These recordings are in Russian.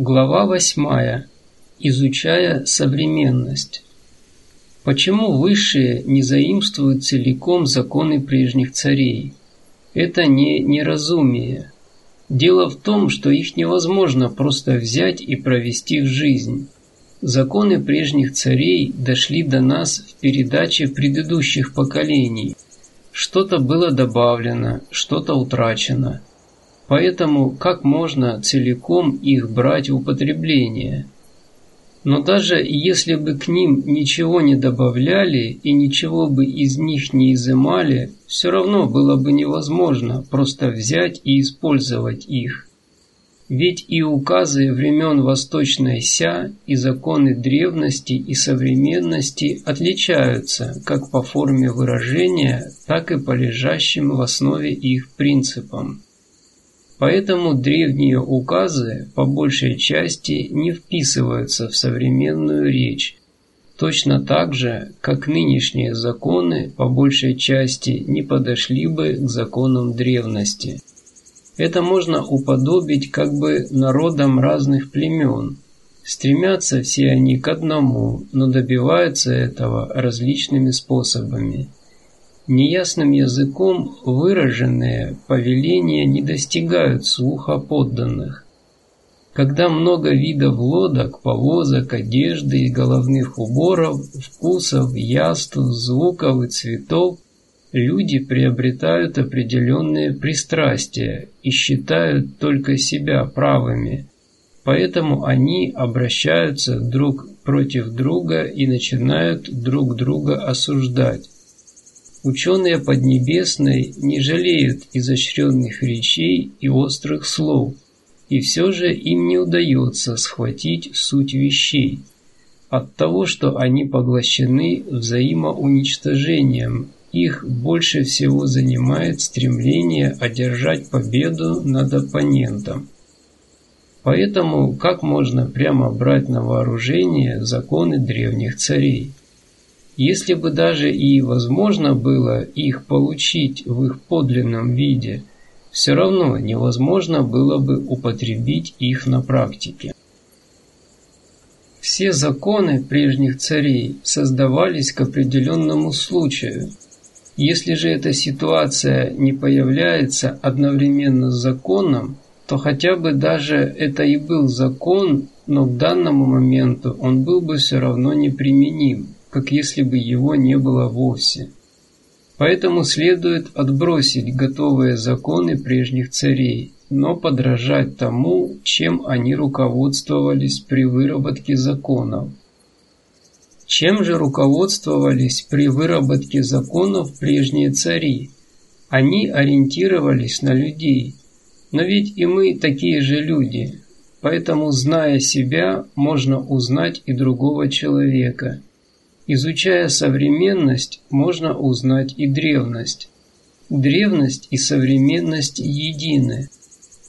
Глава восьмая. Изучая современность. Почему высшие не заимствуют целиком законы прежних царей? Это не неразумие. Дело в том, что их невозможно просто взять и провести в жизнь. Законы прежних царей дошли до нас в передаче предыдущих поколений. Что-то было добавлено, что-то утрачено. Поэтому как можно целиком их брать в употребление? Но даже если бы к ним ничего не добавляли и ничего бы из них не изымали, все равно было бы невозможно просто взять и использовать их. Ведь и указы времен Восточной Ся, и законы древности и современности отличаются как по форме выражения, так и по лежащим в основе их принципам. Поэтому древние указы по большей части не вписываются в современную речь, точно так же, как нынешние законы по большей части не подошли бы к законам древности. Это можно уподобить как бы народам разных племен. Стремятся все они к одному, но добиваются этого различными способами. Неясным языком выраженные повеления не достигают слуха подданных. Когда много видов лодок, повозок, одежды и головных уборов, вкусов, яств, звуков и цветов, люди приобретают определенные пристрастия и считают только себя правыми. Поэтому они обращаются друг против друга и начинают друг друга осуждать. Ученые Поднебесной не жалеют изощренных речей и острых слов, и все же им не удается схватить суть вещей от того, что они поглощены взаимоуничтожением. Их больше всего занимает стремление одержать победу над оппонентом. Поэтому как можно прямо брать на вооружение законы древних царей? Если бы даже и возможно было их получить в их подлинном виде, все равно невозможно было бы употребить их на практике. Все законы прежних царей создавались к определенному случаю. Если же эта ситуация не появляется одновременно с законом, то хотя бы даже это и был закон, но к данному моменту он был бы все равно неприменим как если бы его не было вовсе. Поэтому следует отбросить готовые законы прежних царей, но подражать тому, чем они руководствовались при выработке законов. Чем же руководствовались при выработке законов прежние цари? Они ориентировались на людей. Но ведь и мы такие же люди, поэтому, зная себя, можно узнать и другого человека – Изучая современность, можно узнать и древность. Древность и современность едины.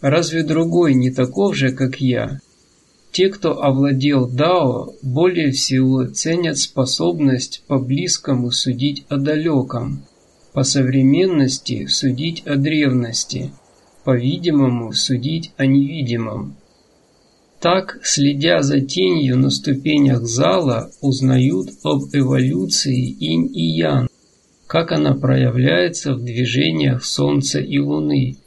Разве другой не таков же, как я? Те, кто овладел Дао, более всего ценят способность по-близкому судить о далеком, по современности судить о древности, по-видимому судить о невидимом. Так, следя за тенью на ступенях зала, узнают об эволюции инь и ян, как она проявляется в движениях Солнца и Луны.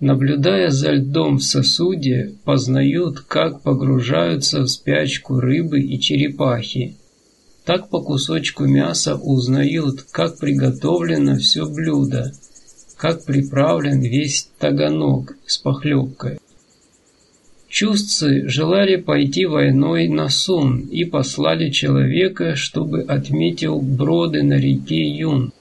Наблюдая за льдом в сосуде, познают, как погружаются в спячку рыбы и черепахи. Так по кусочку мяса узнают, как приготовлено все блюдо, как приправлен весь таганок с похлебкой. Чувцы желали пойти войной на Сун и послали человека, чтобы отметил броды на реке Юн.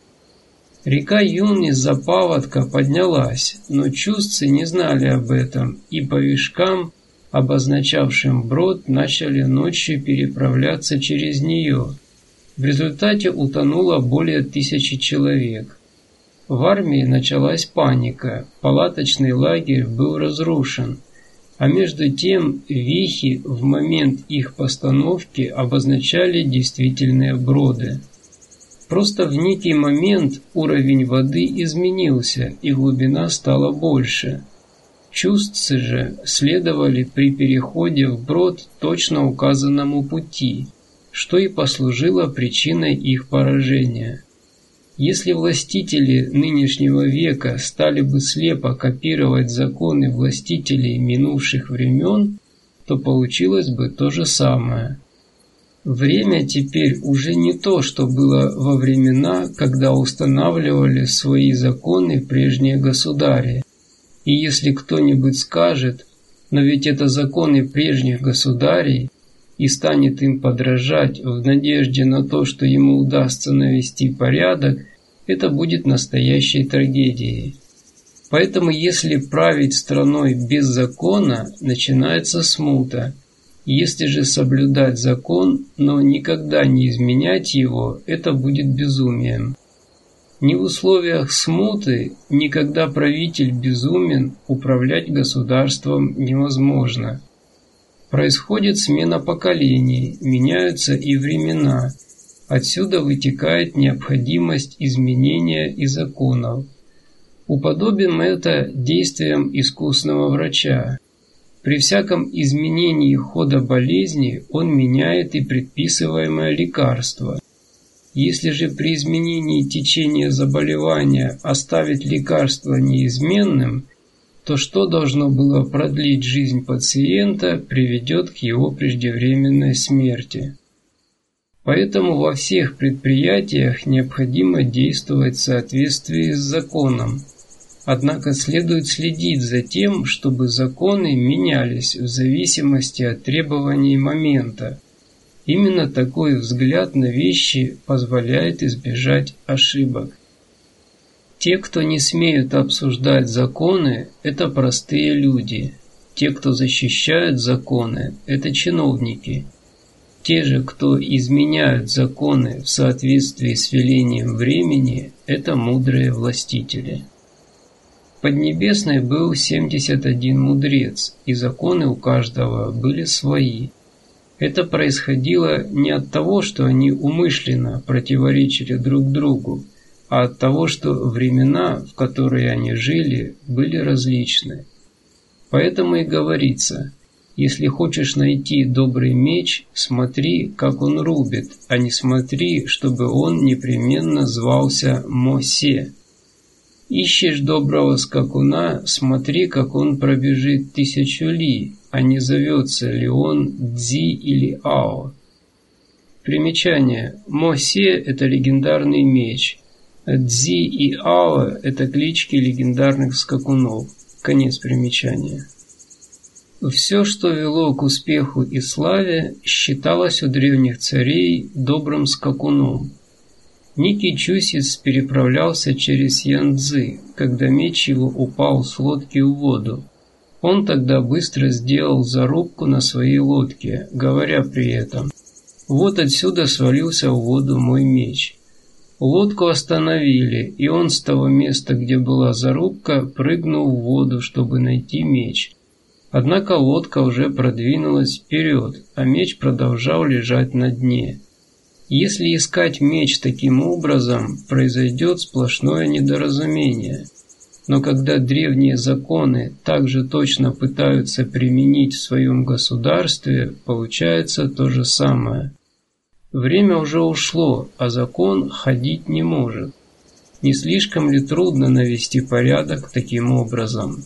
Река Юн из-за паводка поднялась, но чувцы не знали об этом, и по вишкам, обозначавшим брод, начали ночью переправляться через нее. В результате утонуло более тысячи человек. В армии началась паника, палаточный лагерь был разрушен – а между тем вехи в момент их постановки обозначали действительные броды. Просто в некий момент уровень воды изменился и глубина стала больше. Чувстцы же следовали при переходе вброд точно указанному пути, что и послужило причиной их поражения. Если властители нынешнего века стали бы слепо копировать законы властителей минувших времен, то получилось бы то же самое. Время теперь уже не то, что было во времена, когда устанавливали свои законы прежние государи. И если кто-нибудь скажет, но ведь это законы прежних государей, и станет им подражать в надежде на то, что ему удастся навести порядок, это будет настоящей трагедией. Поэтому если править страной без закона, начинается смута. Если же соблюдать закон, но никогда не изменять его, это будет безумием. Ни в условиях смуты, ни когда правитель безумен, управлять государством невозможно. Происходит смена поколений, меняются и времена – Отсюда вытекает необходимость изменения и законов. Уподобим это действиям искусного врача. При всяком изменении хода болезни он меняет и предписываемое лекарство. Если же при изменении течения заболевания оставить лекарство неизменным, то что должно было продлить жизнь пациента, приведет к его преждевременной смерти. Поэтому во всех предприятиях необходимо действовать в соответствии с законом. Однако следует следить за тем, чтобы законы менялись в зависимости от требований момента. Именно такой взгляд на вещи позволяет избежать ошибок. Те, кто не смеют обсуждать законы, это простые люди. Те, кто защищают законы, это чиновники – те же, кто изменяют законы в соответствии с велением времени, это мудрые властители. Поднебесной был 71 мудрец, и законы у каждого были свои. Это происходило не от того, что они умышленно противоречили друг другу, а от того, что времена, в которые они жили, были различны. Поэтому и говорится – если хочешь найти добрый меч, смотри, как он рубит, а не смотри, чтобы он непременно звался Мосе. Ищешь доброго скакуна, смотри, как он пробежит тысячу ли, а не зовется ли он Дзи или Ао. Примечание. Мосе – это легендарный меч. Дзи и Ао – это клички легендарных скакунов. Конец примечания. Все, что вело к успеху и славе, считалось у древних царей добрым скакуном. Ники Чусис переправлялся через Янцзы, когда меч его упал с лодки в воду. Он тогда быстро сделал зарубку на своей лодке, говоря при этом «Вот отсюда свалился в воду мой меч». Лодку остановили, и он с того места, где была зарубка, прыгнул в воду, чтобы найти меч – Однако лодка уже продвинулась вперед, а меч продолжал лежать на дне. Если искать меч таким образом, произойдет сплошное недоразумение. Но когда древние законы также точно пытаются применить в своем государстве, получается то же самое. Время уже ушло, а закон ходить не может. Не слишком ли трудно навести порядок таким образом?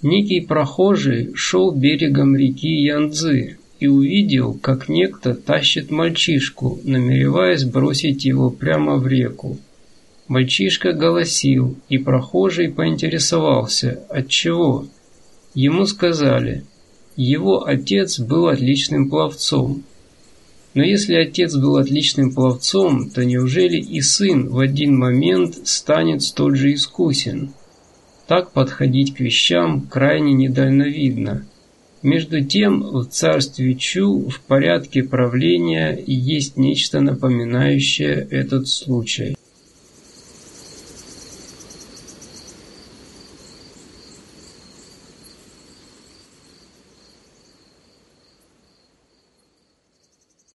Некий прохожий шел берегом реки Янцзы и увидел, как некто тащит мальчишку, намереваясь бросить его прямо в реку. Мальчишка голосил, и прохожий поинтересовался, от чего. Ему сказали, его отец был отличным пловцом. Но если отец был отличным пловцом, то неужели и сын в один момент станет столь же искусен? Так подходить к вещам крайне недальновидно. Между тем, в царстве Чу в порядке правления есть нечто напоминающее этот случай.